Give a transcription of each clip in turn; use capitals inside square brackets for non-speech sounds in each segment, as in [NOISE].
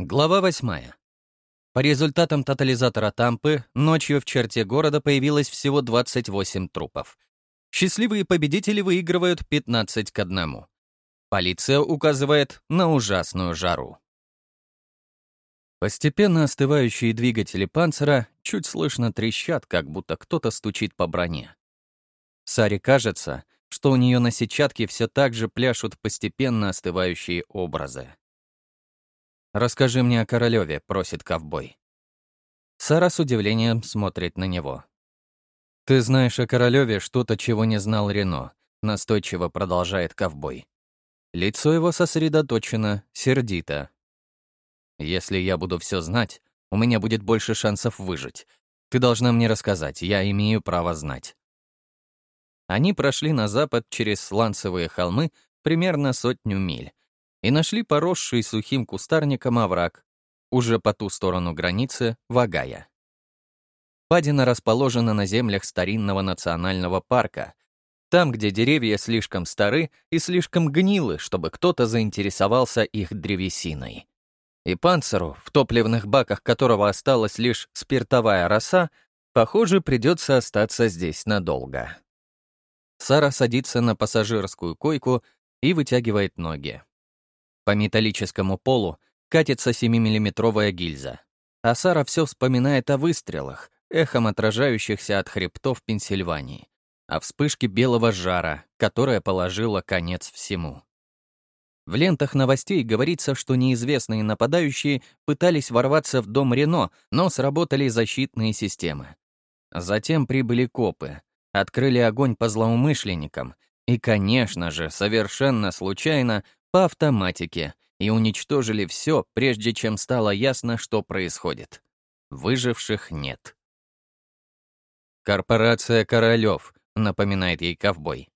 Глава восьмая. По результатам тотализатора Тампы, ночью в черте города появилось всего 28 трупов. Счастливые победители выигрывают 15 к 1. Полиция указывает на ужасную жару. Постепенно остывающие двигатели панцира чуть слышно трещат, как будто кто-то стучит по броне. Саре кажется, что у нее на сетчатке все так же пляшут постепенно остывающие образы. «Расскажи мне о Королеве», — просит ковбой. Сара с удивлением смотрит на него. «Ты знаешь о Королеве что-то, чего не знал Рено», — настойчиво продолжает ковбой. Лицо его сосредоточено, сердито. «Если я буду все знать, у меня будет больше шансов выжить. Ты должна мне рассказать, я имею право знать». Они прошли на запад через сланцевые холмы примерно сотню миль, и нашли поросший сухим кустарником овраг, уже по ту сторону границы Вагая. Падина расположена на землях старинного национального парка, там, где деревья слишком стары и слишком гнилы, чтобы кто-то заинтересовался их древесиной. И панциру, в топливных баках которого осталась лишь спиртовая роса, похоже, придется остаться здесь надолго. Сара садится на пассажирскую койку и вытягивает ноги. По металлическому полу катится 7-миллиметровая гильза. А Сара все вспоминает о выстрелах, эхом отражающихся от хребтов Пенсильвании, о вспышке белого жара, которая положила конец всему. В лентах новостей говорится, что неизвестные нападающие пытались ворваться в дом Рено, но сработали защитные системы. Затем прибыли копы, открыли огонь по злоумышленникам и, конечно же, совершенно случайно по автоматике и уничтожили все, прежде чем стало ясно, что происходит. Выживших нет. «Корпорация Королев», — напоминает ей ковбой.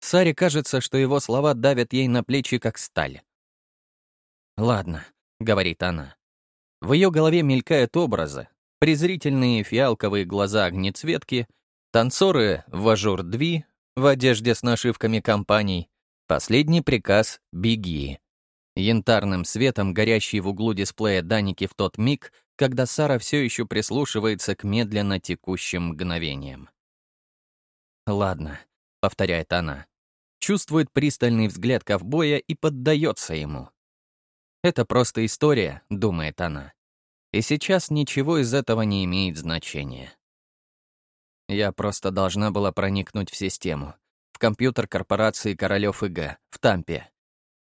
Саре кажется, что его слова давят ей на плечи, как сталь. «Ладно», — говорит она. В ее голове мелькают образы, презрительные фиалковые глаза огнецветки, танцоры в ажур-дви в одежде с нашивками компаний, Последний приказ — беги. Янтарным светом, горящий в углу дисплея Даники в тот миг, когда Сара все еще прислушивается к медленно текущим мгновениям. «Ладно», — повторяет она. Чувствует пристальный взгляд ковбоя и поддается ему. «Это просто история», — думает она. И сейчас ничего из этого не имеет значения. Я просто должна была проникнуть в систему, компьютер корпорации Королёв ИГ в Тампе.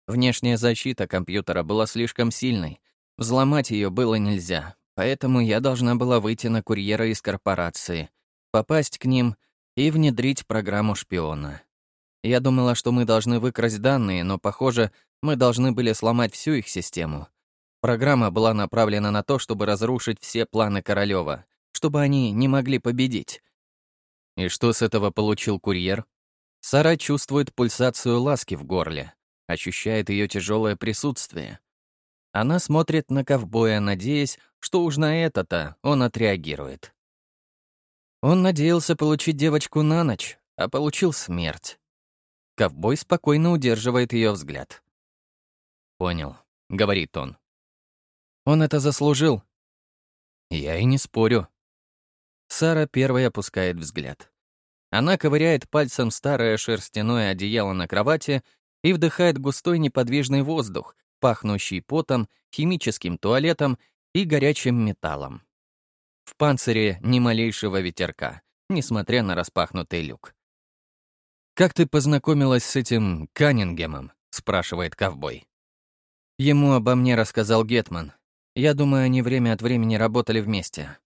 Внешняя защита компьютера была слишком сильной. Взломать ее было нельзя, поэтому я должна была выйти на курьера из корпорации, попасть к ним и внедрить программу шпиона. Я думала, что мы должны выкрасть данные, но, похоже, мы должны были сломать всю их систему. Программа была направлена на то, чтобы разрушить все планы Королёва, чтобы они не могли победить. И что с этого получил курьер? Сара чувствует пульсацию ласки в горле, ощущает ее тяжелое присутствие. Она смотрит на ковбоя, надеясь, что уж на это-то он отреагирует. Он надеялся получить девочку на ночь, а получил смерть. Ковбой спокойно удерживает ее взгляд. «Понял», — говорит он. «Он это заслужил». «Я и не спорю». Сара первой опускает взгляд. Она ковыряет пальцем старое шерстяное одеяло на кровати и вдыхает густой неподвижный воздух, пахнущий потом, химическим туалетом и горячим металлом. В панцире ни малейшего ветерка, несмотря на распахнутый люк. «Как ты познакомилась с этим Каннингемом?» — спрашивает ковбой. Ему обо мне рассказал Гетман. Я думаю, они время от времени работали вместе.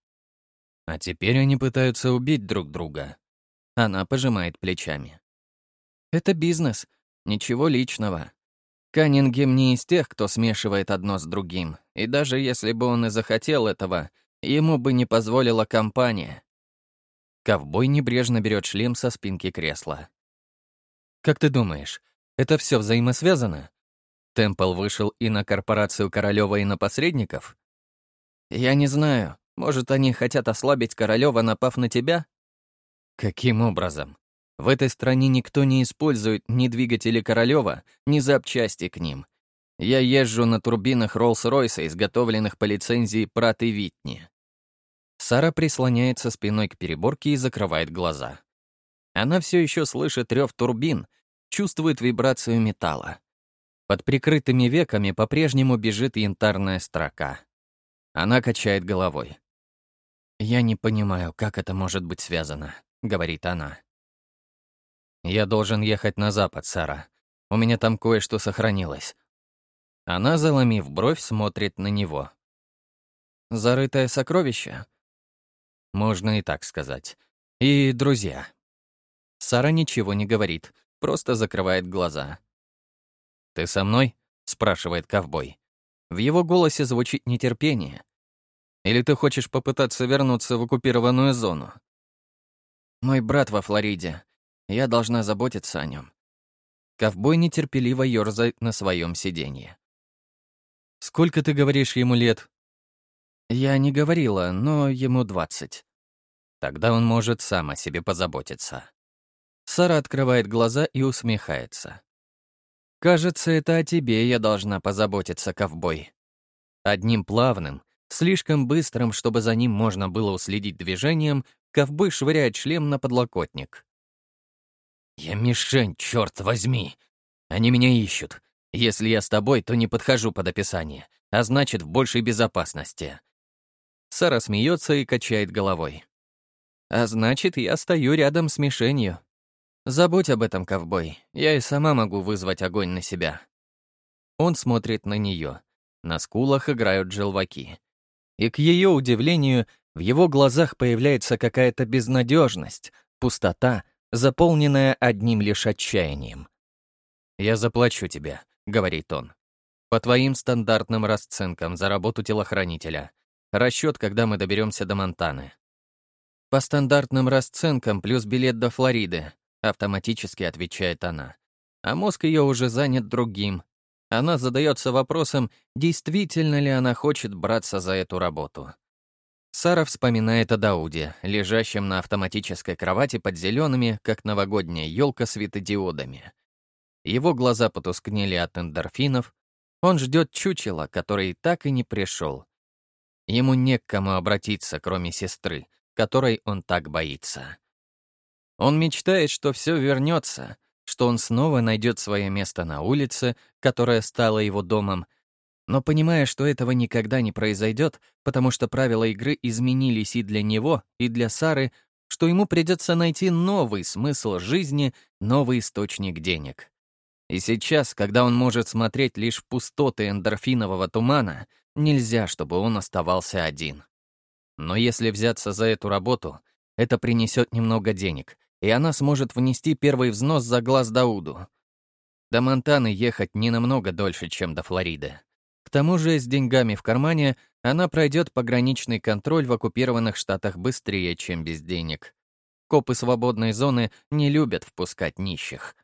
А теперь они пытаются убить друг друга. Она пожимает плечами. Это бизнес, ничего личного. Каннингем не из тех, кто смешивает одно с другим, и даже если бы он и захотел этого, ему бы не позволила компания. Ковбой небрежно берет шлем со спинки кресла. «Как ты думаешь, это все взаимосвязано? Темпл вышел и на корпорацию Королева, и на посредников?» «Я не знаю. Может, они хотят ослабить Королева, напав на тебя?» Каким образом? В этой стране никто не использует ни двигатели Королёва, ни запчасти к ним. Я езжу на турбинах Роллс-Ройса, изготовленных по лицензии Прат и Витни. Сара прислоняется спиной к переборке и закрывает глаза. Она все еще слышит рев турбин, чувствует вибрацию металла. Под прикрытыми веками по-прежнему бежит янтарная строка. Она качает головой. «Я не понимаю, как это может быть связано», — говорит она. «Я должен ехать на запад, Сара. У меня там кое-что сохранилось. Она, заломив бровь, смотрит на него. «Зарытое сокровище?» Можно и так сказать. И друзья. Сара ничего не говорит, просто закрывает глаза. «Ты со мной?» — спрашивает ковбой. В его голосе звучит нетерпение. «Или ты хочешь попытаться вернуться в оккупированную зону?» «Мой брат во Флориде. Я должна заботиться о нем». Ковбой нетерпеливо ёрзает на своем сиденье. «Сколько, ты говоришь, ему лет?» «Я не говорила, но ему двадцать». Тогда он может сам о себе позаботиться. Сара открывает глаза и усмехается. «Кажется, это о тебе я должна позаботиться, ковбой». Одним плавным, слишком быстрым, чтобы за ним можно было уследить движением, ковбой швыряет шлем на подлокотник. «Я мишень, черт возьми! Они меня ищут. Если я с тобой, то не подхожу под описание, а значит, в большей безопасности». Сара смеется и качает головой. «А значит, я стою рядом с мишенью. Забудь об этом, ковбой. Я и сама могу вызвать огонь на себя». Он смотрит на нее. На скулах играют желваки. И к ее удивлению, в его глазах появляется какая-то безнадежность, пустота, заполненная одним лишь отчаянием. «Я заплачу тебе», — говорит он. «По твоим стандартным расценкам за работу телохранителя. Расчет, когда мы доберемся до Монтаны». «По стандартным расценкам плюс билет до Флориды», — автоматически отвечает она. А мозг ее уже занят другим. Она задается вопросом, действительно ли она хочет браться за эту работу. Сара вспоминает о Дауде, лежащем на автоматической кровати под зелеными, как новогодняя елка, светодиодами. Его глаза потускнели от эндорфинов. Он ждет чучела, который так и не пришел. Ему не к кому обратиться, кроме сестры, которой он так боится. Он мечтает, что все вернется, что он снова найдет свое место на улице, которая стала его домом, но понимая, что этого никогда не произойдет, потому что правила игры изменились и для него, и для Сары, что ему придется найти новый смысл жизни, новый источник денег. И сейчас, когда он может смотреть лишь пустоты эндорфинового тумана, нельзя, чтобы он оставался один. Но если взяться за эту работу, это принесет немного денег, и она сможет внести первый взнос за глаз Дауду. До Монтаны ехать не намного дольше, чем до Флориды. Тому же с деньгами в кармане она пройдет пограничный контроль в оккупированных штатах быстрее, чем без денег. Копы свободной зоны не любят впускать нищих.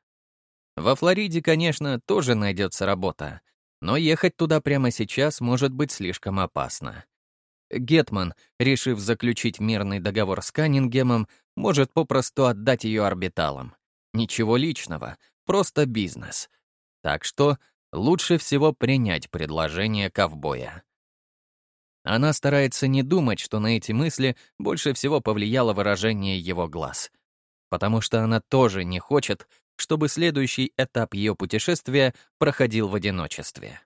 Во Флориде, конечно, тоже найдется работа, но ехать туда прямо сейчас может быть слишком опасно. Гетман, решив заключить мирный договор с Каннингемом, может попросту отдать ее орбиталам. Ничего личного, просто бизнес. Так что лучше всего принять предложение ковбоя. Она старается не думать, что на эти мысли больше всего повлияло выражение его глаз. Потому что она тоже не хочет, чтобы следующий этап ее путешествия проходил в одиночестве.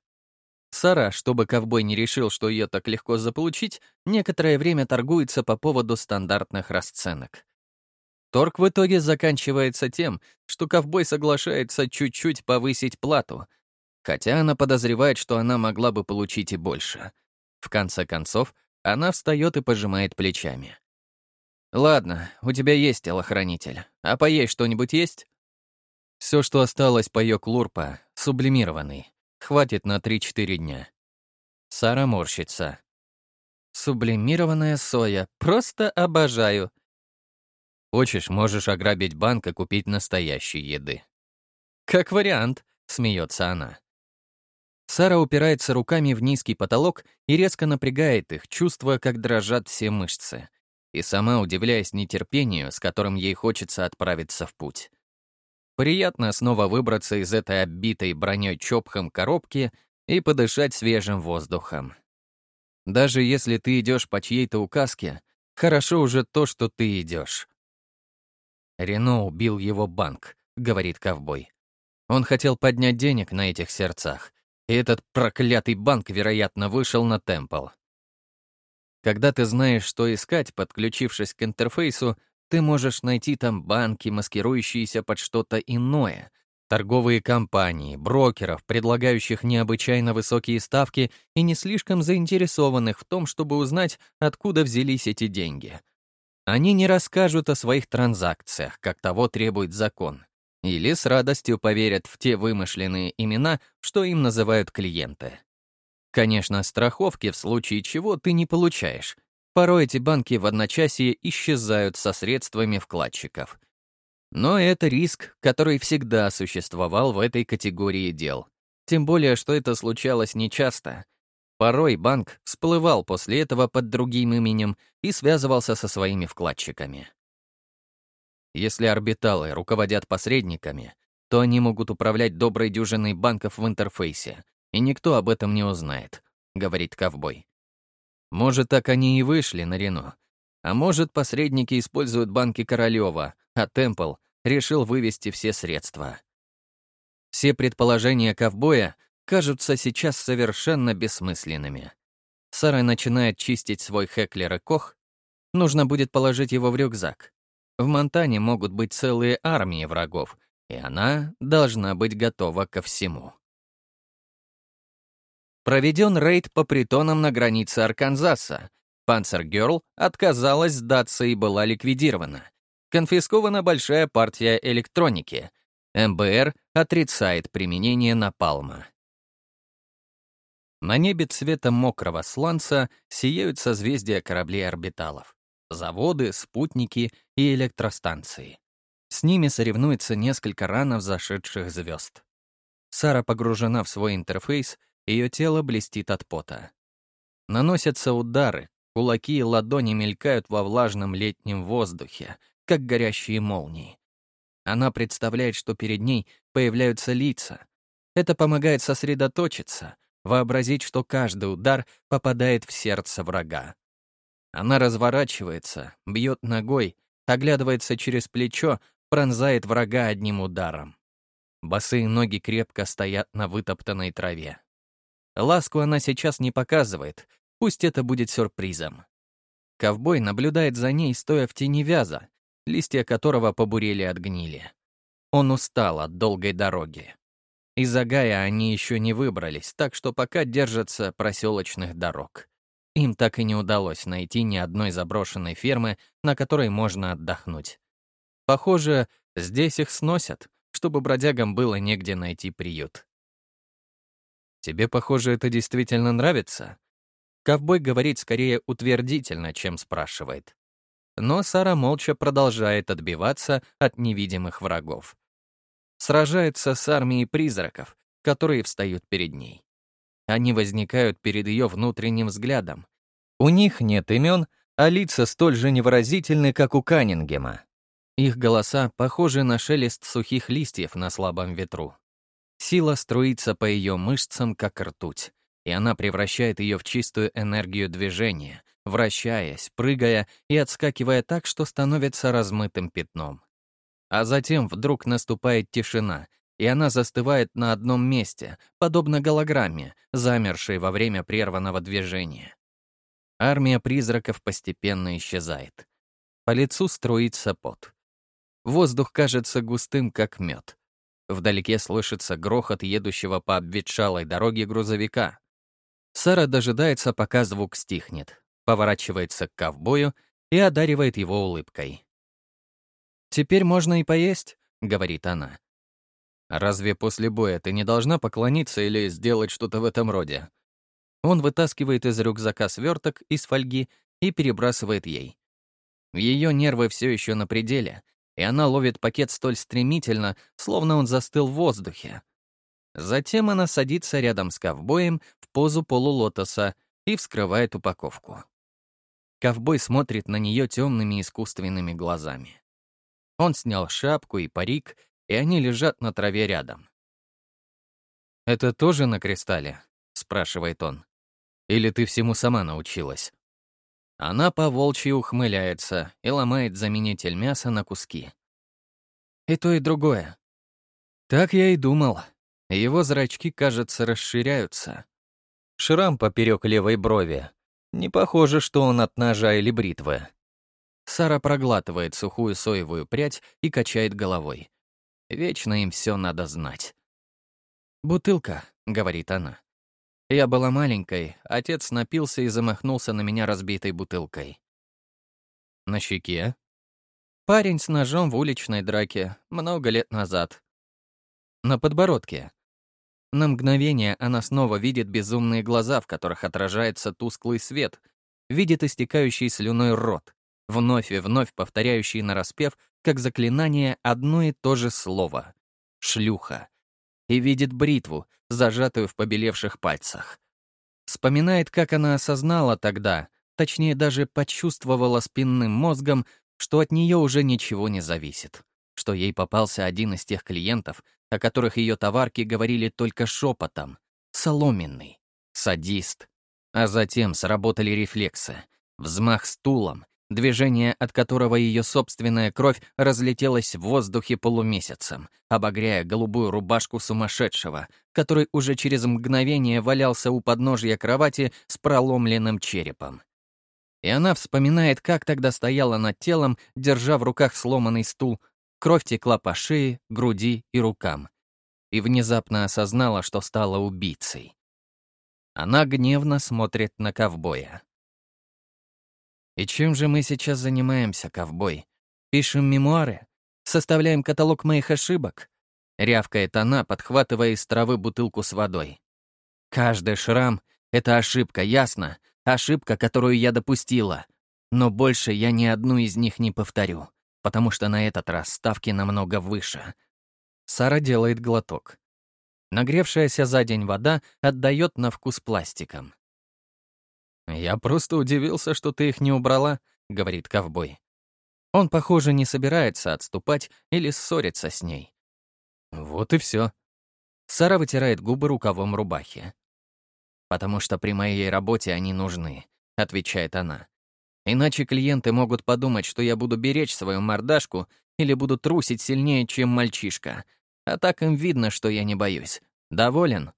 Сара, чтобы ковбой не решил, что ее так легко заполучить, некоторое время торгуется по поводу стандартных расценок. Торг в итоге заканчивается тем, что ковбой соглашается чуть-чуть повысить плату, хотя она подозревает, что она могла бы получить и больше. В конце концов, она встает и пожимает плечами. «Ладно, у тебя есть телохранитель. А поесть что-нибудь есть?» Все, что осталось по Йоклурпа, сублимированный. Хватит на 3-4 дня. Сара морщится. Сублимированная соя. Просто обожаю. Хочешь, можешь ограбить банк и купить настоящей еды. Как вариант, смеется она. Сара упирается руками в низкий потолок и резко напрягает их, чувствуя, как дрожат все мышцы, и сама удивляясь нетерпению, с которым ей хочется отправиться в путь. Приятно снова выбраться из этой оббитой броней чопхом коробки и подышать свежим воздухом. Даже если ты идешь по чьей-то указке, хорошо уже то, что ты идешь. Рено убил его банк, говорит ковбой. Он хотел поднять денег на этих сердцах, и этот проклятый банк, вероятно, вышел на Темпл. Когда ты знаешь, что искать, подключившись к интерфейсу, ты можешь найти там банки, маскирующиеся под что-то иное, торговые компании, брокеров, предлагающих необычайно высокие ставки и не слишком заинтересованных в том, чтобы узнать, откуда взялись эти деньги. Они не расскажут о своих транзакциях, как того требует закон, или с радостью поверят в те вымышленные имена, что им называют клиенты. Конечно, страховки в случае чего ты не получаешь, Порой эти банки в одночасье исчезают со средствами вкладчиков. Но это риск, который всегда существовал в этой категории дел. Тем более, что это случалось нечасто. Порой банк всплывал после этого под другим именем и связывался со своими вкладчиками. Если орбиталы руководят посредниками, то они могут управлять доброй дюжиной банков в интерфейсе, и никто об этом не узнает, говорит ковбой. Может, так они и вышли на Рено. А может, посредники используют банки Королева, а Темпл решил вывести все средства. Все предположения ковбоя кажутся сейчас совершенно бессмысленными. Сара начинает чистить свой Хеклер и Кох. Нужно будет положить его в рюкзак. В Монтане могут быть целые армии врагов, и она должна быть готова ко всему. Проведен рейд по притонам на границе Арканзаса. Панцергерл отказалась сдаться и была ликвидирована. Конфискована большая партия электроники. МБР отрицает применение напалма. На небе цвета мокрого сланца сияют созвездия кораблей-орбиталов. Заводы, спутники и электростанции. С ними соревнуется несколько рано взошедших звезд. Сара погружена в свой интерфейс ее тело блестит от пота. Наносятся удары, кулаки и ладони мелькают во влажном летнем воздухе, как горящие молнии. Она представляет, что перед ней появляются лица. Это помогает сосредоточиться, вообразить, что каждый удар попадает в сердце врага. Она разворачивается, бьет ногой, оглядывается через плечо, пронзает врага одним ударом. Босые ноги крепко стоят на вытоптанной траве. Ласку она сейчас не показывает, пусть это будет сюрпризом. Ковбой наблюдает за ней, стоя в тени вяза, листья которого побурели от гнили. Он устал от долгой дороги. Из-за Гая они еще не выбрались, так что пока держатся проселочных дорог. Им так и не удалось найти ни одной заброшенной фермы, на которой можно отдохнуть. Похоже, здесь их сносят, чтобы бродягам было негде найти приют. Тебе, похоже, это действительно нравится?» Ковбой говорит скорее утвердительно, чем спрашивает. Но Сара молча продолжает отбиваться от невидимых врагов. Сражается с армией призраков, которые встают перед ней. Они возникают перед ее внутренним взглядом. У них нет имен, а лица столь же невыразительны, как у Каннингема. Их голоса похожи на шелест сухих листьев на слабом ветру. Сила струится по ее мышцам, как ртуть, и она превращает ее в чистую энергию движения, вращаясь, прыгая и отскакивая так, что становится размытым пятном. А затем вдруг наступает тишина, и она застывает на одном месте, подобно голограмме, замершей во время прерванного движения. Армия призраков постепенно исчезает. По лицу струится пот. Воздух кажется густым, как мед. Вдалеке слышится грохот едущего по обветшалой дороге грузовика. Сара дожидается, пока звук стихнет, поворачивается к ковбою и одаривает его улыбкой. «Теперь можно и поесть», — говорит она. «Разве после боя ты не должна поклониться или сделать что-то в этом роде?» Он вытаскивает из рюкзака сверток из фольги и перебрасывает ей. Ее нервы все еще на пределе, и она ловит пакет столь стремительно, словно он застыл в воздухе. Затем она садится рядом с ковбоем в позу полулотоса и вскрывает упаковку. Ковбой смотрит на нее темными искусственными глазами. Он снял шапку и парик, и они лежат на траве рядом. «Это тоже на кристалле?» спрашивает он. «Или ты всему сама научилась?» Она по волчьи ухмыляется и ломает заменитель мяса на куски. И то, и другое. Так я и думал. Его зрачки, кажется, расширяются. Шрам поперек левой брови. Не похоже, что он от ножа или бритвы. Сара проглатывает сухую соевую прядь и качает головой. Вечно им все надо знать. «Бутылка», — говорит она. Я была маленькой, отец напился и замахнулся на меня разбитой бутылкой. На щеке? Парень с ножом в уличной драке, много лет назад. На подбородке. На мгновение она снова видит безумные глаза, в которых отражается тусклый свет, видит истекающий слюной рот, вновь и вновь повторяющий нараспев, как заклинание, одно и то же слово — «шлюха», и видит бритву, зажатую в побелевших пальцах. Вспоминает, как она осознала тогда, точнее даже почувствовала спинным мозгом, что от нее уже ничего не зависит, что ей попался один из тех клиентов, о которых ее товарки говорили только шепотом, соломенный, садист. А затем сработали рефлексы, взмах стулом, движение от которого ее собственная кровь разлетелась в воздухе полумесяцем, обогряя голубую рубашку сумасшедшего, который уже через мгновение валялся у подножья кровати с проломленным черепом. И она вспоминает, как тогда стояла над телом, держа в руках сломанный стул, кровь текла по шее, груди и рукам. И внезапно осознала, что стала убийцей. Она гневно смотрит на ковбоя. И чем же мы сейчас занимаемся, ковбой? Пишем мемуары? Составляем каталог моих ошибок? Рявкает она, подхватывая из травы бутылку с водой. Каждый шрам — это ошибка, ясно? Ошибка, которую я допустила. Но больше я ни одну из них не повторю, потому что на этот раз ставки намного выше. Сара делает глоток. Нагревшаяся за день вода отдает на вкус пластиком. «Я просто удивился, что ты их не убрала», — говорит ковбой. Он, похоже, не собирается отступать или ссориться с ней. Вот и все. Сара вытирает губы рукавом рубахи. «Потому что при моей работе они нужны», — отвечает она. «Иначе клиенты могут подумать, что я буду беречь свою мордашку или буду трусить сильнее, чем мальчишка. А так им видно, что я не боюсь. Доволен?»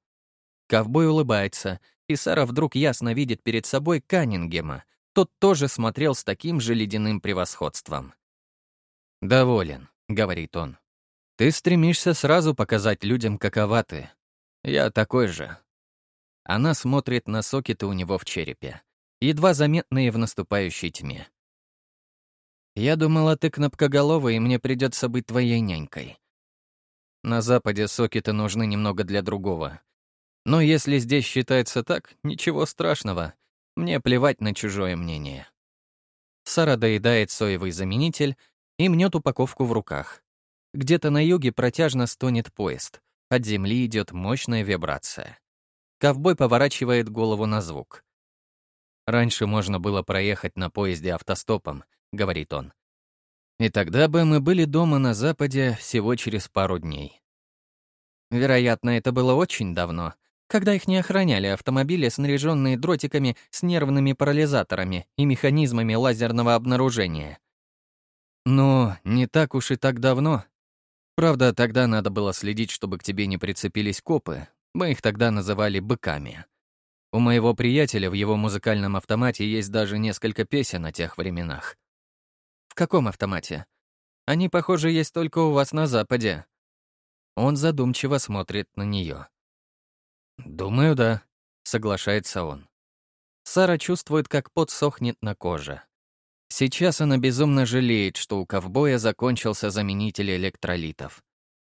Ковбой улыбается, и Сара вдруг ясно видит перед собой Каннингема. Тот тоже смотрел с таким же ледяным превосходством. «Доволен», — говорит он. «Ты стремишься сразу показать людям, какова ты. Я такой же». Она смотрит на сокеты у него в черепе, едва заметные в наступающей тьме. «Я думала, ты кнопкоголовый, и мне придется быть твоей нянькой. На Западе сокеты нужны немного для другого. Но если здесь считается так, ничего страшного. Мне плевать на чужое мнение. Сара доедает соевый заменитель и мнет упаковку в руках. Где-то на юге протяжно стонет поезд. От земли идет мощная вибрация. Ковбой поворачивает голову на звук. «Раньше можно было проехать на поезде автостопом», — говорит он. «И тогда бы мы были дома на Западе всего через пару дней». Вероятно, это было очень давно, когда их не охраняли автомобили, снаряженные дротиками с нервными парализаторами и механизмами лазерного обнаружения. Но не так уж и так давно. Правда, тогда надо было следить, чтобы к тебе не прицепились копы. Мы их тогда называли «быками». У моего приятеля в его музыкальном автомате есть даже несколько песен о тех временах. В каком автомате? Они, похоже, есть только у вас на Западе. Он задумчиво смотрит на нее. «Думаю, да», — соглашается он. Сара чувствует, как пот сохнет на коже. Сейчас она безумно жалеет, что у ковбоя закончился заменитель электролитов.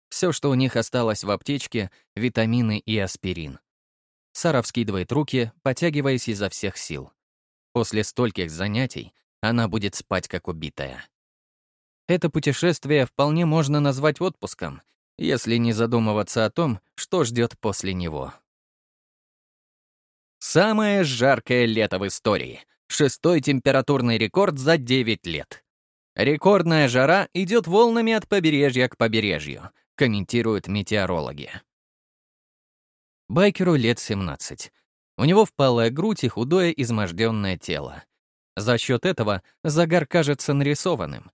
Все, что у них осталось в аптечке — витамины и аспирин. Сара вскидывает руки, потягиваясь изо всех сил. После стольких занятий она будет спать как убитая. Это путешествие вполне можно назвать отпуском, если не задумываться о том, что ждет после него. Самое жаркое лето в истории. Шестой температурный рекорд за 9 лет. Рекордная жара идет волнами от побережья к побережью, комментируют метеорологи. Байкеру лет 17. У него впалая грудь и худое изможденное тело. За счет этого загар кажется нарисованным.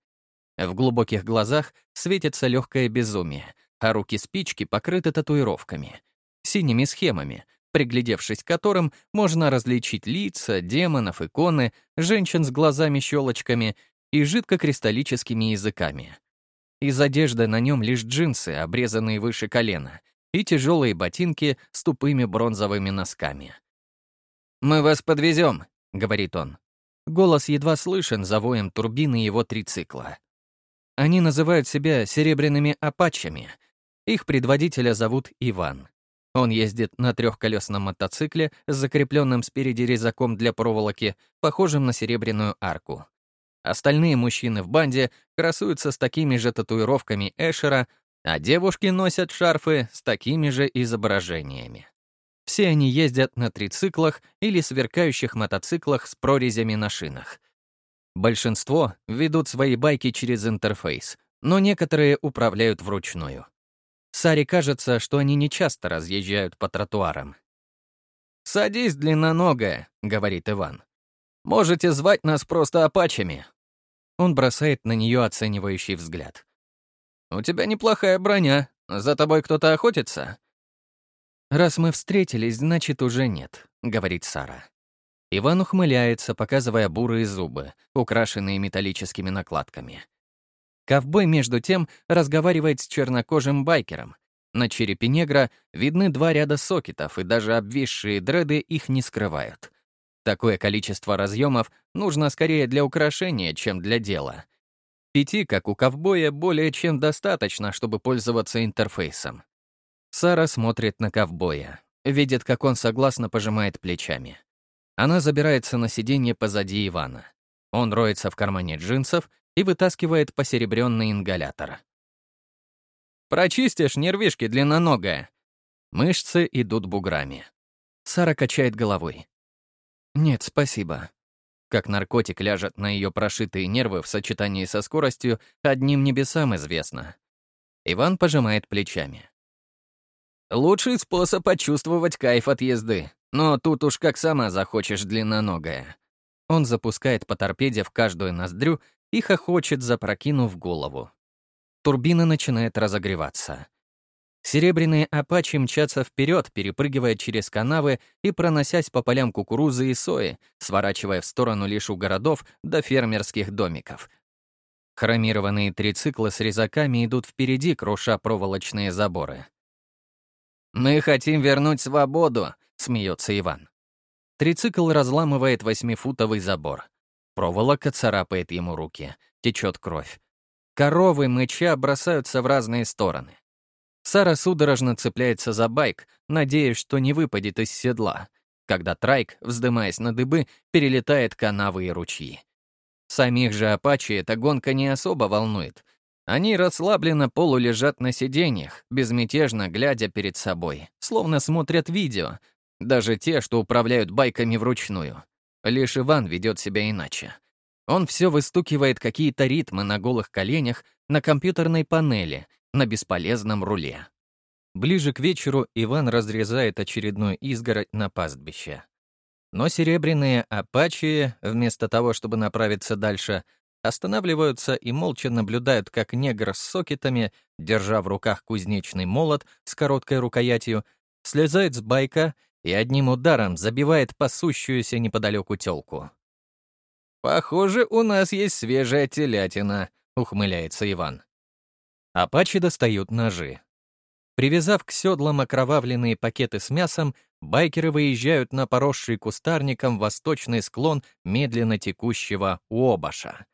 В глубоких глазах светится легкое безумие, а руки спички покрыты татуировками, синими схемами, приглядевшись к которым, можно различить лица, демонов, иконы, женщин с глазами-щелочками и жидкокристаллическими языками. Из одежды на нем лишь джинсы, обрезанные выше колена, и тяжелые ботинки с тупыми бронзовыми носками. «Мы вас подвезем», — говорит он. Голос едва слышен за воем турбины его трицикла. Они называют себя «серебряными апачами». Их предводителя зовут Иван. Он ездит на трехколесном мотоцикле с закрепленным спереди резаком для проволоки, похожим на серебряную арку. Остальные мужчины в банде красуются с такими же татуировками Эшера, а девушки носят шарфы с такими же изображениями. Все они ездят на трициклах или сверкающих мотоциклах с прорезями на шинах. Большинство ведут свои байки через интерфейс, но некоторые управляют вручную. Саре кажется, что они не часто разъезжают по тротуарам. «Садись, длинноногая», — говорит Иван. «Можете звать нас просто апачами». Он бросает на нее оценивающий взгляд. «У тебя неплохая броня. За тобой кто-то охотится?» «Раз мы встретились, значит, уже нет», — говорит Сара. Иван ухмыляется, показывая бурые зубы, украшенные металлическими накладками. Ковбой, между тем, разговаривает с чернокожим байкером. На черепе негра видны два ряда сокетов, и даже обвисшие дреды их не скрывают. Такое количество разъемов нужно скорее для украшения, чем для дела. Пяти, как у ковбоя, более чем достаточно, чтобы пользоваться интерфейсом. Сара смотрит на ковбоя, видит, как он согласно пожимает плечами. Она забирается на сиденье позади Ивана. Он роется в кармане джинсов и вытаскивает посеребренный ингалятор. «Прочистишь нервишки, длинноногая!» Мышцы идут буграми. Сара качает головой. «Нет, спасибо». Как наркотик ляжет на ее прошитые нервы в сочетании со скоростью, одним небесам известно. Иван пожимает плечами. «Лучший способ почувствовать кайф от езды, но тут уж как сама захочешь длинноногая». Он запускает по торпеде в каждую ноздрю и хохочет, запрокинув голову. Турбина начинает разогреваться. Серебряные апачи мчатся вперед, перепрыгивая через канавы и проносясь по полям кукурузы и сои, сворачивая в сторону лишь у городов до фермерских домиков. Хромированные трициклы с резаками идут впереди, круша проволочные заборы. «Мы хотим вернуть свободу», — смеется Иван. Трицикл разламывает восьмифутовый забор. Проволока царапает ему руки. Течет кровь. Коровы мыча бросаются в разные стороны. Сара судорожно цепляется за байк, надеясь, что не выпадет из седла, когда трайк, вздымаясь на дыбы, перелетает канавы и ручьи. Самих же апачи эта гонка не особо волнует. Они расслабленно полулежат на сиденьях, безмятежно глядя перед собой, словно смотрят видео, даже те, что управляют байками вручную. Лишь Иван ведет себя иначе. Он все выстукивает какие-то ритмы на голых коленях, на компьютерной панели, на бесполезном руле. Ближе к вечеру Иван разрезает очередную изгородь на пастбище. Но серебряные апачи, вместо того, чтобы направиться дальше, останавливаются и молча наблюдают, как негр с сокетами, держа в руках кузнечный молот с короткой рукоятью, слезает с байка и одним ударом забивает пасущуюся неподалеку телку. «Похоже, у нас есть свежая телятина», — ухмыляется Иван. Апачи достают ножи. Привязав к седлам окровавленные пакеты с мясом, байкеры выезжают на поросший кустарником восточный склон медленно текущего Уобаша.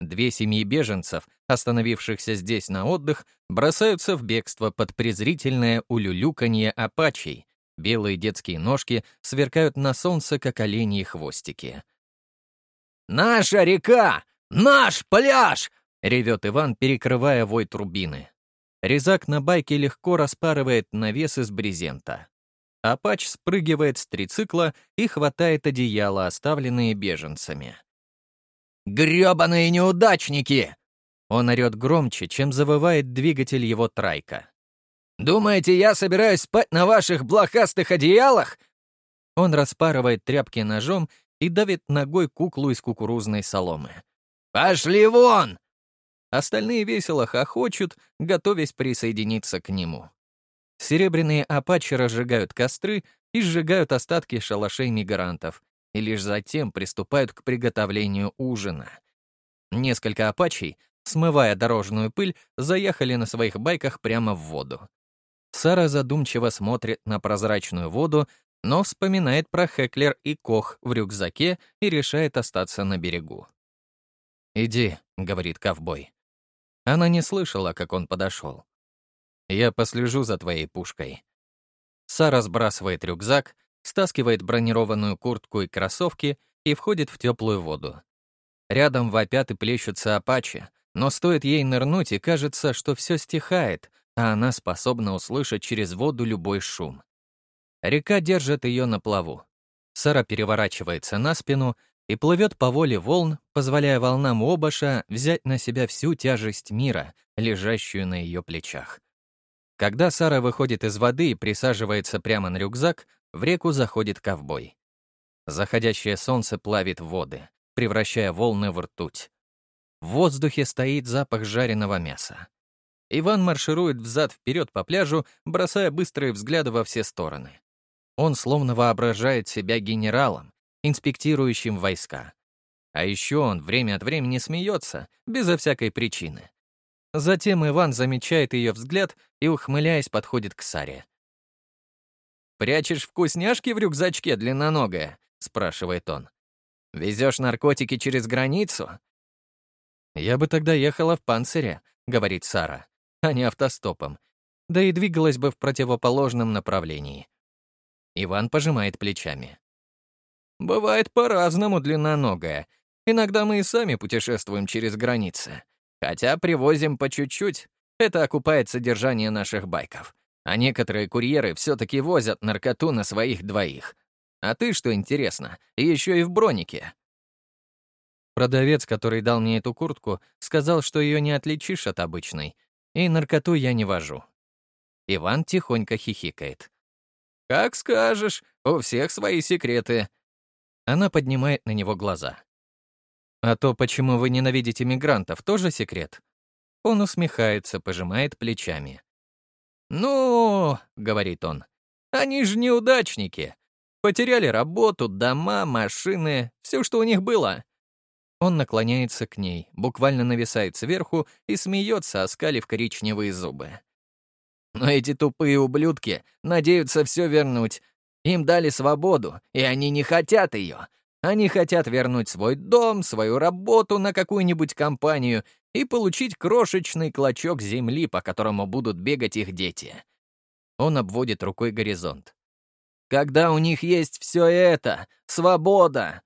Две семьи беженцев, остановившихся здесь на отдых, бросаются в бегство под презрительное улюлюканье апачей, Белые детские ножки сверкают на солнце, как оленьи хвостики. «Наша река! Наш пляж!» — ревет Иван, перекрывая вой турбины. Резак на байке легко распарывает навес из брезента. Апач спрыгивает с трицикла и хватает одеяло, оставленные беженцами. «Грёбаные неудачники!» Он орёт громче, чем завывает двигатель его трайка. Думаете, я собираюсь спать на ваших блохастых одеялах?» Он распарывает тряпки ножом и давит ногой куклу из кукурузной соломы. «Пошли вон!» Остальные весело хохочут, готовясь присоединиться к нему. Серебряные апачи разжигают костры и сжигают остатки шалашей мигрантов, и лишь затем приступают к приготовлению ужина. Несколько апачей, смывая дорожную пыль, заехали на своих байках прямо в воду. Сара задумчиво смотрит на прозрачную воду, но вспоминает про Хеклер и Кох в рюкзаке и решает остаться на берегу. «Иди», — говорит ковбой. Она не слышала, как он подошел. «Я послежу за твоей пушкой». Сара сбрасывает рюкзак, стаскивает бронированную куртку и кроссовки и входит в теплую воду. Рядом вопят и плещутся апачи, но стоит ей нырнуть, и кажется, что все стихает, а она способна услышать через воду любой шум. Река держит ее на плаву. Сара переворачивается на спину и плывет по воле волн, позволяя волнам Обаша взять на себя всю тяжесть мира, лежащую на ее плечах. Когда Сара выходит из воды и присаживается прямо на рюкзак, в реку заходит ковбой. Заходящее солнце плавит воды, превращая волны в ртуть. В воздухе стоит запах жареного мяса. Иван марширует взад-вперед по пляжу, бросая быстрые взгляды во все стороны. Он словно воображает себя генералом, инспектирующим войска. А еще он время от времени смеется, безо всякой причины. Затем Иван замечает ее взгляд и, ухмыляясь, подходит к Саре. «Прячешь вкусняшки в рюкзачке, длинноногая?» — спрашивает он. «Везешь наркотики через границу?» «Я бы тогда ехала в панцире», — говорит Сара, [LAUGHS] «а не автостопом. Да и двигалась бы в противоположном направлении». Иван пожимает плечами. «Бывает по-разному, длинноногая. Иногда мы и сами путешествуем через границы. Хотя привозим по чуть-чуть. Это окупает содержание наших байков. А некоторые курьеры все-таки возят наркоту на своих двоих. А ты, что интересно, еще и в бронике. Продавец, который дал мне эту куртку, сказал, что ее не отличишь от обычной, и наркоту я не вожу. Иван тихонько хихикает. «Как скажешь, у всех свои секреты». Она поднимает на него глаза. «А то, почему вы ненавидите мигрантов, тоже секрет?» Он усмехается, пожимает плечами. «Ну, — говорит он, — они же неудачники. Потеряли работу, дома, машины, все, что у них было». Он наклоняется к ней, буквально нависает сверху и смеется, оскалив коричневые зубы. Но эти тупые ублюдки надеются все вернуть. Им дали свободу, и они не хотят ее. Они хотят вернуть свой дом, свою работу на какую-нибудь компанию и получить крошечный клочок земли, по которому будут бегать их дети. Он обводит рукой горизонт. Когда у них есть все это, свобода!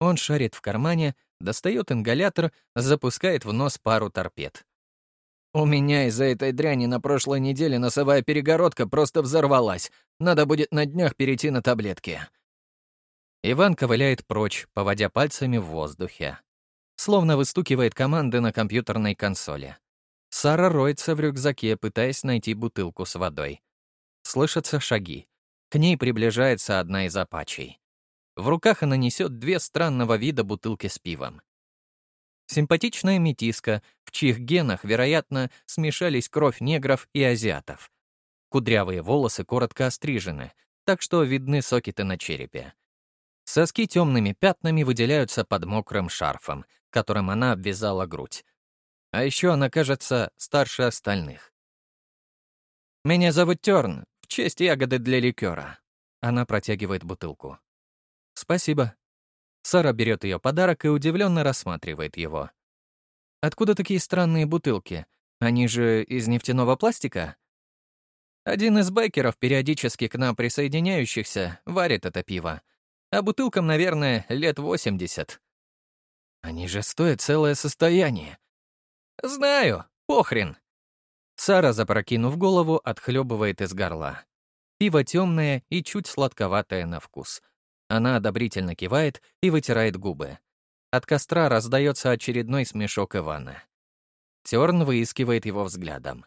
Он шарит в кармане, достает ингалятор, запускает в нос пару торпед. У меня из-за этой дряни на прошлой неделе носовая перегородка просто взорвалась. Надо будет на днях перейти на таблетки. Иван ковыляет прочь, поводя пальцами в воздухе. Словно выстукивает команды на компьютерной консоли. Сара роется в рюкзаке, пытаясь найти бутылку с водой. Слышатся шаги. К ней приближается одна из апачей. В руках она несет две странного вида бутылки с пивом. Симпатичная метиска, в чьих генах, вероятно, смешались кровь негров и азиатов. Кудрявые волосы коротко острижены, так что видны сокеты на черепе. Соски темными пятнами выделяются под мокрым шарфом, которым она обвязала грудь. А еще она кажется старше остальных. «Меня зовут Терн, в честь ягоды для ликера». Она протягивает бутылку. «Спасибо», Сара берет ее подарок и удивленно рассматривает его. «Откуда такие странные бутылки? Они же из нефтяного пластика?» Один из байкеров, периодически к нам присоединяющихся, варит это пиво. А бутылкам, наверное, лет 80. Они же стоят целое состояние. Знаю, похрен. Сара, запрокинув голову, отхлебывает из горла. Пиво темное и чуть сладковатое на вкус. Она одобрительно кивает и вытирает губы. От костра раздается очередной смешок Ивана. Терн выискивает его взглядом.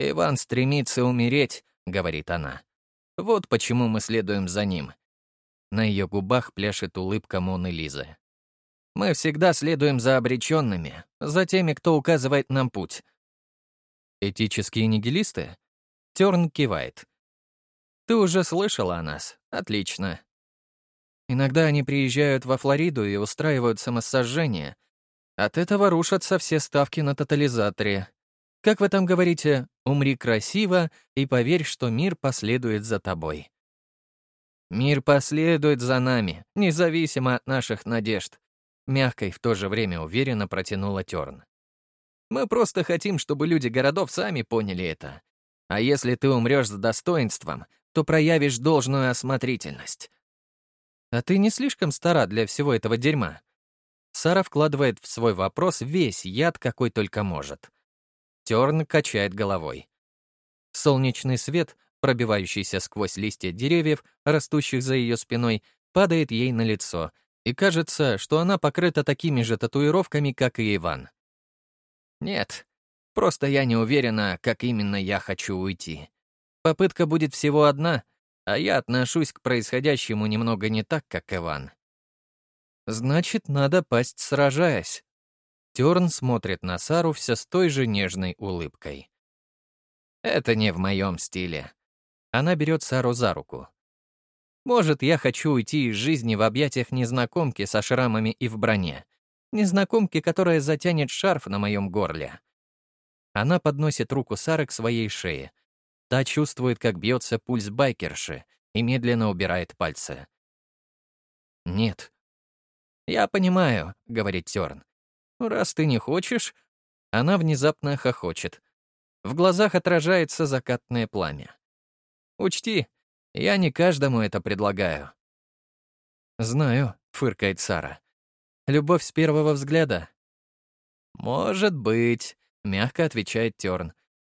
«Иван стремится умереть», — говорит она. Вот почему мы следуем за ним. На ее губах пляшет улыбка Моны Лизы. Мы всегда следуем за обреченными, за теми, кто указывает нам путь. Этические нигилисты? Терн кивает. Ты уже слышала о нас? Отлично. Иногда они приезжают во Флориду и устраивают самосожжение. От этого рушатся все ставки на тотализаторе. Как вы там говорите, умри красиво и поверь, что мир последует за тобой. Мир последует за нами, независимо от наших надежд. Мягко и в то же время уверенно протянула Терн. Мы просто хотим, чтобы люди городов сами поняли это. А если ты умрешь с достоинством, то проявишь должную осмотрительность. А ты не слишком стара для всего этого дерьма? Сара вкладывает в свой вопрос весь яд, какой только может. Терн качает головой. Солнечный свет, пробивающийся сквозь листья деревьев, растущих за ее спиной, падает ей на лицо — и кажется, что она покрыта такими же татуировками, как и Иван. Нет, просто я не уверена, как именно я хочу уйти. Попытка будет всего одна, а я отношусь к происходящему немного не так, как Иван. Значит, надо пасть, сражаясь. Терн смотрит на Сару все с той же нежной улыбкой. Это не в моем стиле. Она берет Сару за руку. Может, я хочу уйти из жизни в объятиях незнакомки со шрамами и в броне. Незнакомки, которая затянет шарф на моем горле. Она подносит руку Сары к своей шее. Та чувствует, как бьется пульс байкерши, и медленно убирает пальцы. «Нет». «Я понимаю», — говорит Терн. «Раз ты не хочешь...» Она внезапно хохочет. В глазах отражается закатное пламя. «Учти, я не каждому это предлагаю». «Знаю», — фыркает Сара. «Любовь с первого взгляда». «Может быть», — мягко отвечает Терн.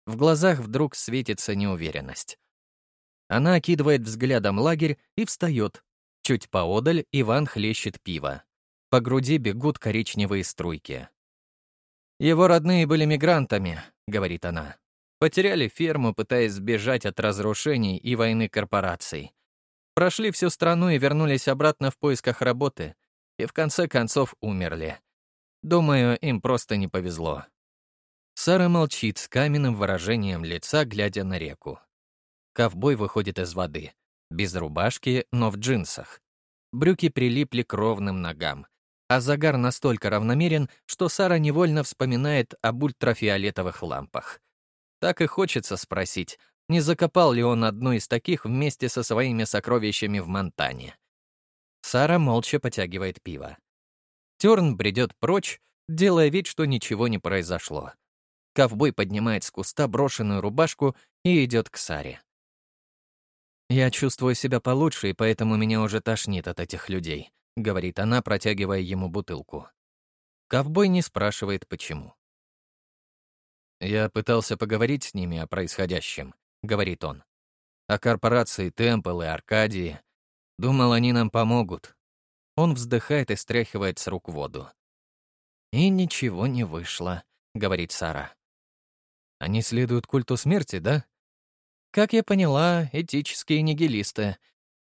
В глазах вдруг светится неуверенность. Она окидывает взглядом лагерь и встает. Чуть поодаль Иван хлещет пиво. По груди бегут коричневые струйки. «Его родные были мигрантами», — говорит она. Потеряли ферму, пытаясь сбежать от разрушений и войны корпораций. Прошли всю страну и вернулись обратно в поисках работы. И в конце концов умерли. Думаю, им просто не повезло. Сара молчит с каменным выражением лица, глядя на реку. Ковбой выходит из воды. Без рубашки, но в джинсах. Брюки прилипли к ровным ногам. А загар настолько равномерен, что Сара невольно вспоминает об ультрафиолетовых лампах. Так и хочется спросить, не закопал ли он одну из таких вместе со своими сокровищами в Монтане. Сара молча потягивает пиво. Терн бредет прочь, делая вид, что ничего не произошло. Ковбой поднимает с куста брошенную рубашку и идет к Саре. «Я чувствую себя получше, и поэтому меня уже тошнит от этих людей», — говорит она, протягивая ему бутылку. Ковбой не спрашивает, почему. «Я пытался поговорить с ними о происходящем», — говорит он. «О корпорации Темпл и Аркадии. Думал, они нам помогут». Он вздыхает и стряхивает с рук воду. «И ничего не вышло», — говорит Сара. «Они следуют культу смерти, да?» «Как я поняла, этические нигилисты.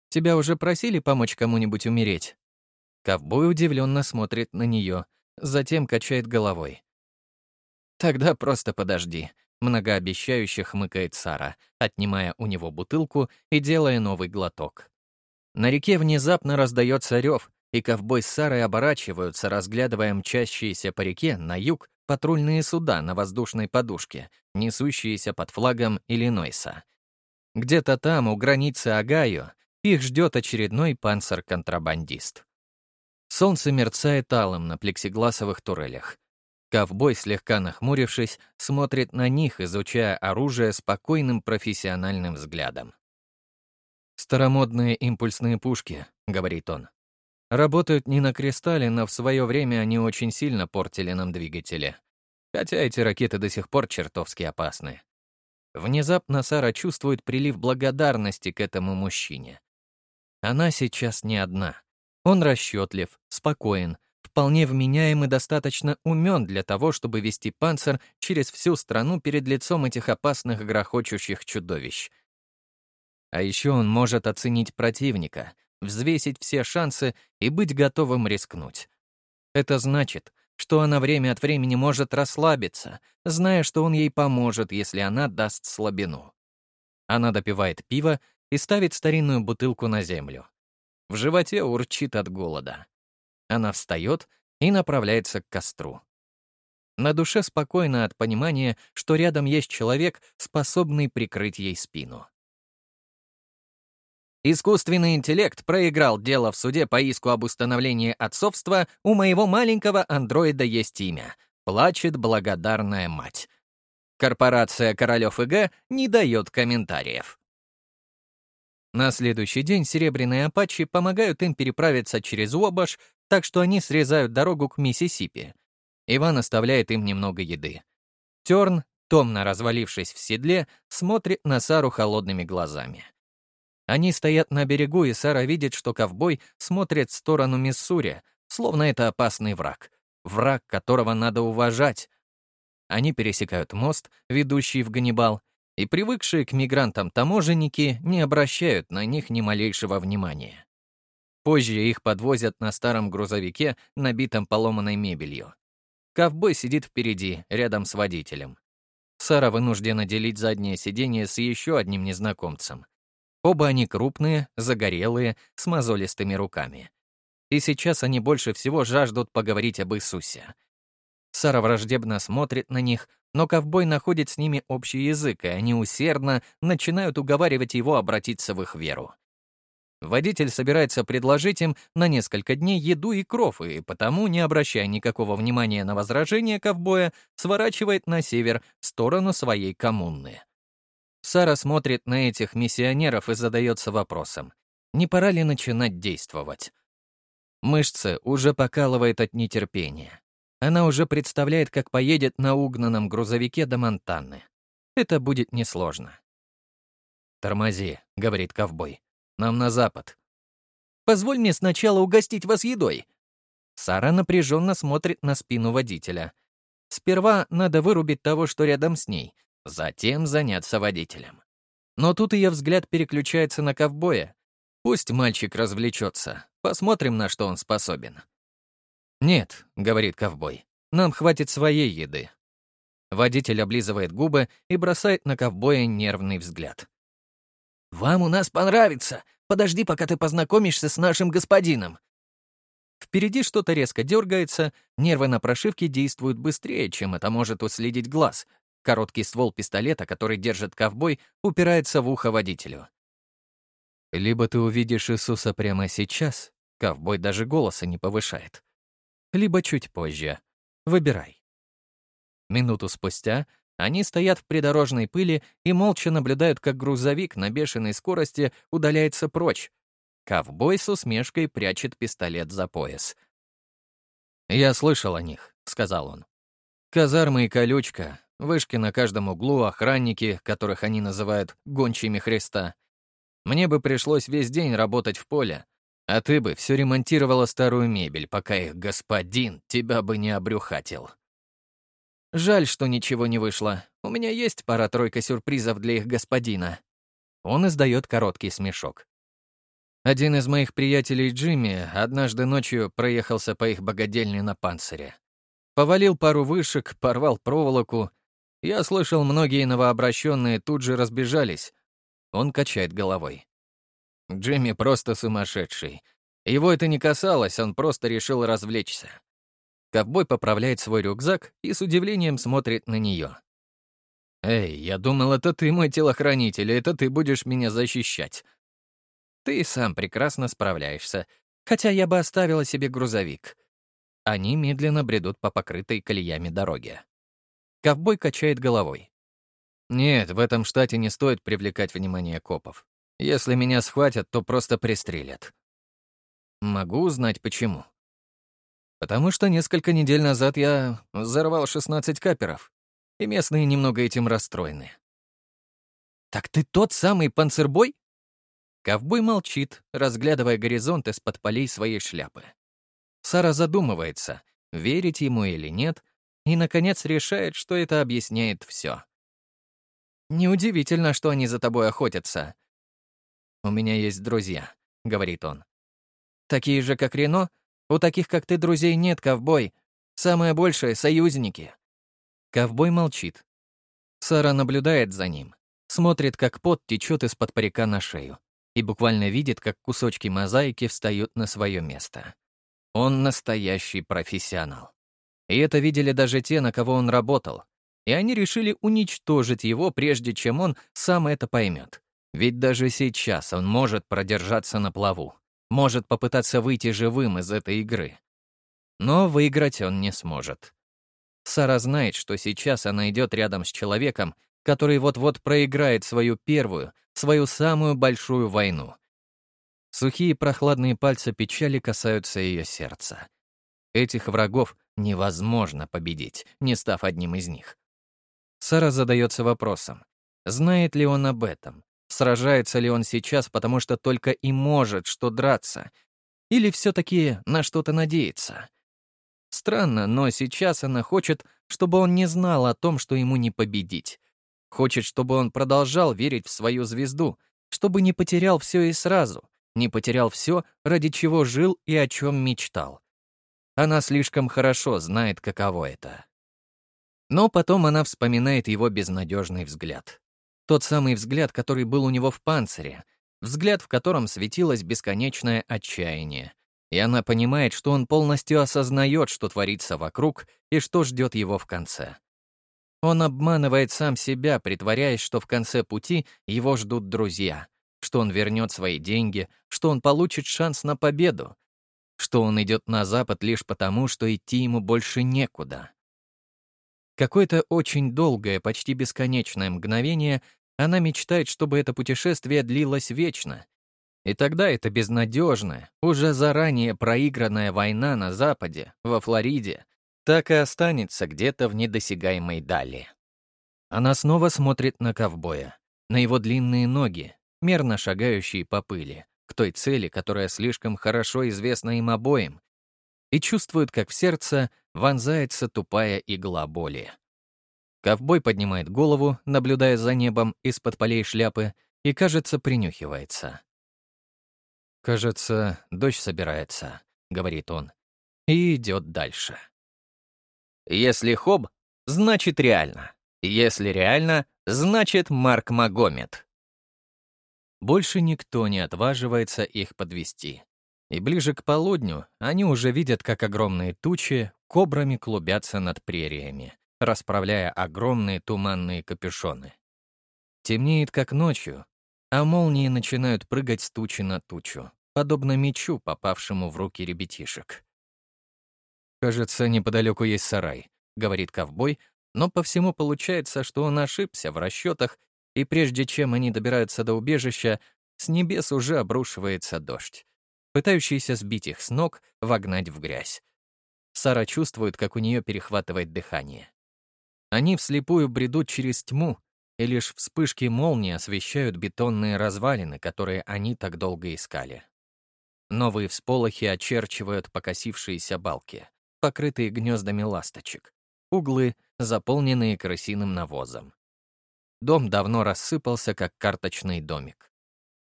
Тебя уже просили помочь кому-нибудь умереть?» Ковбой удивленно смотрит на нее, затем качает головой. «Тогда просто подожди», — многообещающе хмыкает Сара, отнимая у него бутылку и делая новый глоток. На реке внезапно раздается рев, и ковбой с Сарой оборачиваются, разглядывая мчащиеся по реке на юг патрульные суда на воздушной подушке, несущиеся под флагом Иллинойса. Где-то там, у границы Огайо, их ждет очередной панцер-контрабандист. Солнце мерцает алым на плексигласовых турелях. Ковбой, слегка нахмурившись, смотрит на них, изучая оружие спокойным профессиональным взглядом. «Старомодные импульсные пушки», — говорит он. «Работают не на кристалле, но в свое время они очень сильно портили нам двигатели. Хотя эти ракеты до сих пор чертовски опасны». Внезапно Сара чувствует прилив благодарности к этому мужчине. Она сейчас не одна. Он расчетлив, спокоен, вполне вменяем и достаточно умен для того, чтобы вести панцир через всю страну перед лицом этих опасных грохочущих чудовищ. А еще он может оценить противника, взвесить все шансы и быть готовым рискнуть. Это значит, что она время от времени может расслабиться, зная, что он ей поможет, если она даст слабину. Она допивает пиво и ставит старинную бутылку на землю. В животе урчит от голода. Она встает и направляется к костру. На душе спокойно от понимания, что рядом есть человек, способный прикрыть ей спину. Искусственный интеллект проиграл дело в суде по иску об установлении отцовства «У моего маленького андроида есть имя. Плачет благодарная мать». Корпорация Королёв ИГ не дает комментариев. На следующий день серебряные апачи помогают им переправиться через Уобаш, так что они срезают дорогу к Миссисипи. Иван оставляет им немного еды. Терн, томно развалившись в седле, смотрит на Сару холодными глазами. Они стоят на берегу, и Сара видит, что ковбой смотрит в сторону Миссури, словно это опасный враг. Враг, которого надо уважать. Они пересекают мост, ведущий в Ганнибал, и привыкшие к мигрантам таможенники не обращают на них ни малейшего внимания. Позже их подвозят на старом грузовике, набитом поломанной мебелью. Ковбой сидит впереди, рядом с водителем. Сара вынуждена делить заднее сиденье с еще одним незнакомцем. Оба они крупные, загорелые, с мозолистыми руками. И сейчас они больше всего жаждут поговорить об Иисусе. Сара враждебно смотрит на них, но ковбой находит с ними общий язык, и они усердно начинают уговаривать его обратиться в их веру. Водитель собирается предложить им на несколько дней еду и кров, и потому, не обращая никакого внимания на возражения ковбоя, сворачивает на север в сторону своей коммуны. Сара смотрит на этих миссионеров и задается вопросом, не пора ли начинать действовать? Мышцы уже покалывает от нетерпения. Она уже представляет, как поедет на угнанном грузовике до Монтаны. Это будет несложно. «Тормози», — говорит ковбой. «Нам на запад». «Позволь мне сначала угостить вас едой». Сара напряженно смотрит на спину водителя. Сперва надо вырубить того, что рядом с ней, Затем заняться водителем. Но тут ее взгляд переключается на ковбоя. Пусть мальчик развлечется. Посмотрим, на что он способен. «Нет», — говорит ковбой, — «нам хватит своей еды». Водитель облизывает губы и бросает на ковбоя нервный взгляд. «Вам у нас понравится. Подожди, пока ты познакомишься с нашим господином». Впереди что-то резко дергается, нервы на прошивке действуют быстрее, чем это может уследить глаз, Короткий ствол пистолета, который держит ковбой, упирается в ухо водителю. Либо ты увидишь Иисуса прямо сейчас, ковбой даже голоса не повышает, либо чуть позже. Выбирай. Минуту спустя они стоят в придорожной пыли и молча наблюдают, как грузовик на бешеной скорости удаляется прочь. Ковбой с усмешкой прячет пистолет за пояс. «Я слышал о них», — сказал он. «Казармы и колючка, Вышки на каждом углу, охранники, которых они называют «гончими Христа». Мне бы пришлось весь день работать в поле, а ты бы все ремонтировала старую мебель, пока их господин тебя бы не обрюхатил. Жаль, что ничего не вышло. У меня есть пара-тройка сюрпризов для их господина. Он издает короткий смешок. Один из моих приятелей Джимми однажды ночью проехался по их богадельне на панцире. Повалил пару вышек, порвал проволоку я слышал, многие новообращенные тут же разбежались. Он качает головой. Джимми просто сумасшедший. Его это не касалось, он просто решил развлечься. Ковбой поправляет свой рюкзак и с удивлением смотрит на нее. «Эй, я думал, это ты мой телохранитель, и это ты будешь меня защищать». «Ты сам прекрасно справляешься, хотя я бы оставила себе грузовик». Они медленно бредут по покрытой колеями дороге. Ковбой качает головой. «Нет, в этом штате не стоит привлекать внимание копов. Если меня схватят, то просто пристрелят». «Могу узнать, почему?» «Потому что несколько недель назад я взорвал 16 каперов, и местные немного этим расстроены». «Так ты тот самый панцербой?» Ковбой молчит, разглядывая горизонт из-под полей своей шляпы. Сара задумывается, верить ему или нет, и, наконец, решает, что это объясняет все. Неудивительно, что они за тобой охотятся. у меня есть друзья», — говорит он. «Такие же, как Рено? У таких, как ты, друзей нет, ковбой. Самое большее — союзники». Ковбой молчит. Сара наблюдает за ним, смотрит, как пот течет из-под парика на шею, и буквально видит, как кусочки мозаики встают на свое место. Он настоящий профессионал. И это видели даже те, на кого он работал. И они решили уничтожить его, прежде чем он сам это поймет. Ведь даже сейчас он может продержаться на плаву, может попытаться выйти живым из этой игры. Но выиграть он не сможет. Сара знает, что сейчас она идет рядом с человеком, который вот-вот проиграет свою первую, свою самую большую войну. Сухие прохладные пальцы печали касаются ее сердца. Этих врагов невозможно победить, не став одним из них. Сара задается вопросом, знает ли он об этом, сражается ли он сейчас, потому что только и может что драться, или все-таки на что-то надеется. Странно, но сейчас она хочет, чтобы он не знал о том, что ему не победить. Хочет, чтобы он продолжал верить в свою звезду, чтобы не потерял все и сразу, не потерял все, ради чего жил и о чем мечтал. Она слишком хорошо знает, каково это. Но потом она вспоминает его безнадежный взгляд. Тот самый взгляд, который был у него в панцире, взгляд, в котором светилось бесконечное отчаяние. И она понимает, что он полностью осознает, что творится вокруг и что ждет его в конце. Он обманывает сам себя, притворяясь, что в конце пути его ждут друзья, что он вернет свои деньги, что он получит шанс на победу, что он идет на запад лишь потому, что идти ему больше некуда. Какое-то очень долгое, почти бесконечное мгновение она мечтает, чтобы это путешествие длилось вечно, и тогда эта безнадежная, уже заранее проигранная война на Западе, во Флориде, так и останется где-то в недосягаемой дали. Она снова смотрит на ковбоя, на его длинные ноги, мерно шагающие по пыли, к той цели, которая слишком хорошо известна им обоим, и чувствует, как в сердце вонзается тупая игла боли. Ковбой поднимает голову, наблюдая за небом из-под полей шляпы, и, кажется, принюхивается. «Кажется, дождь собирается», — говорит он, и идет дальше. Если хоб, значит реально. Если реально, значит Марк Магомед. Больше никто не отваживается их подвести. И ближе к полудню они уже видят, как огромные тучи кобрами клубятся над прериями, расправляя огромные туманные капюшоны. Темнеет, как ночью, а молнии начинают прыгать с тучи на тучу подобно мечу, попавшему в руки ребятишек. «Кажется, неподалеку есть сарай», — говорит ковбой, но по всему получается, что он ошибся в расчетах, и прежде чем они добираются до убежища, с небес уже обрушивается дождь, пытающийся сбить их с ног, вогнать в грязь. Сара чувствует, как у нее перехватывает дыхание. Они вслепую бредут через тьму, и лишь вспышки молнии освещают бетонные развалины, которые они так долго искали. Новые всполохи очерчивают покосившиеся балки, покрытые гнездами ласточек, углы, заполненные крысиным навозом. Дом давно рассыпался, как карточный домик.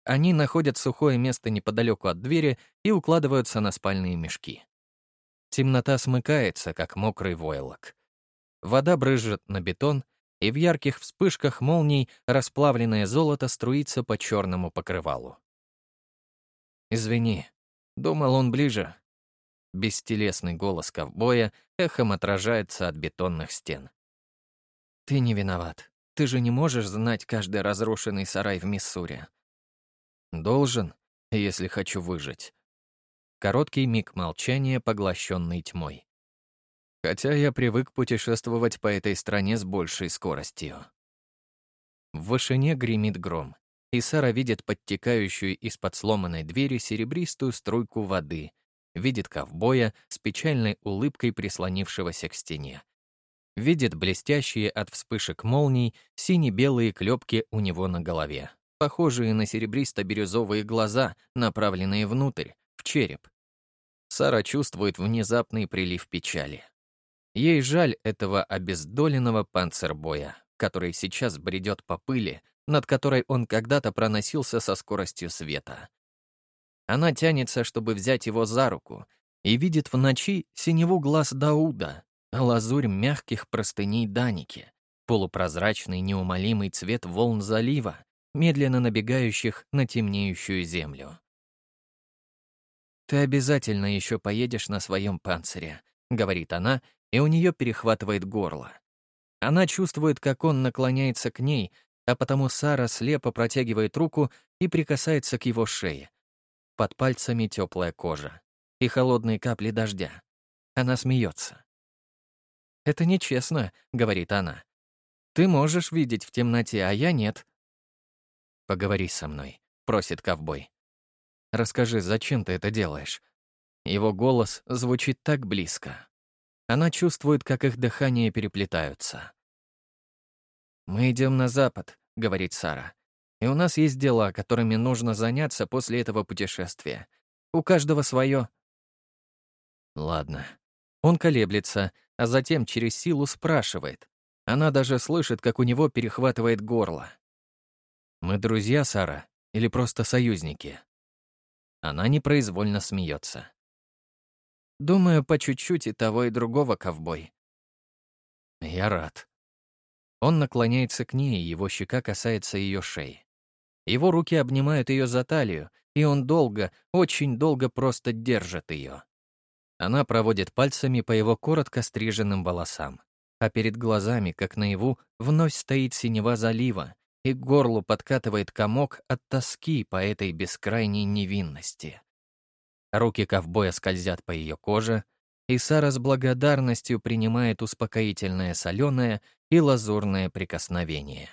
Они находят сухое место неподалеку от двери и укладываются на спальные мешки. Темнота смыкается, как мокрый войлок. Вода брызжет на бетон, и в ярких вспышках молний расплавленное золото струится по черному покрывалу. «Извини». Думал он ближе. Бестелесный голос ковбоя эхом отражается от бетонных стен. «Ты не виноват. Ты же не можешь знать каждый разрушенный сарай в Миссури». «Должен, если хочу выжить». Короткий миг молчания, поглощенный тьмой. Хотя я привык путешествовать по этой стране с большей скоростью. В вышине гремит гром и Сара видит подтекающую из-под сломанной двери серебристую струйку воды, видит ковбоя с печальной улыбкой прислонившегося к стене. Видит блестящие от вспышек молний сине-белые клепки у него на голове, похожие на серебристо-бирюзовые глаза, направленные внутрь, в череп. Сара чувствует внезапный прилив печали. Ей жаль этого обездоленного панцербоя, который сейчас бредет по пыли, над которой он когда-то проносился со скоростью света. Она тянется, чтобы взять его за руку, и видит в ночи синеву глаз Дауда, лазурь мягких простыней Даники, полупрозрачный неумолимый цвет волн залива, медленно набегающих на темнеющую землю. «Ты обязательно еще поедешь на своем панцире», — говорит она, и у нее перехватывает горло. Она чувствует, как он наклоняется к ней, а потому Сара слепо протягивает руку и прикасается к его шее. Под пальцами теплая кожа и холодные капли дождя. Она смеется. «Это нечестно», — говорит она. «Ты можешь видеть в темноте, а я нет». «Поговори со мной», — просит ковбой. «Расскажи, зачем ты это делаешь?» Его голос звучит так близко. Она чувствует, как их дыхания переплетаются. «Мы идем на запад», — говорит Сара. «И у нас есть дела, которыми нужно заняться после этого путешествия. У каждого свое». Ладно. Он колеблется, а затем через силу спрашивает. Она даже слышит, как у него перехватывает горло. «Мы друзья, Сара, или просто союзники?» Она непроизвольно смеется. Думаю, по чуть-чуть и того, и другого, ковбой. Я рад. Он наклоняется к ней, его щека касается ее шеи. Его руки обнимают ее за талию, и он долго, очень долго просто держит ее. Она проводит пальцами по его коротко стриженным волосам, а перед глазами, как наяву, вновь стоит синева залива, и горлу подкатывает комок от тоски по этой бескрайней невинности. Руки ковбоя скользят по ее коже, и Сара с благодарностью принимает успокоительное соленое и лазурное прикосновение.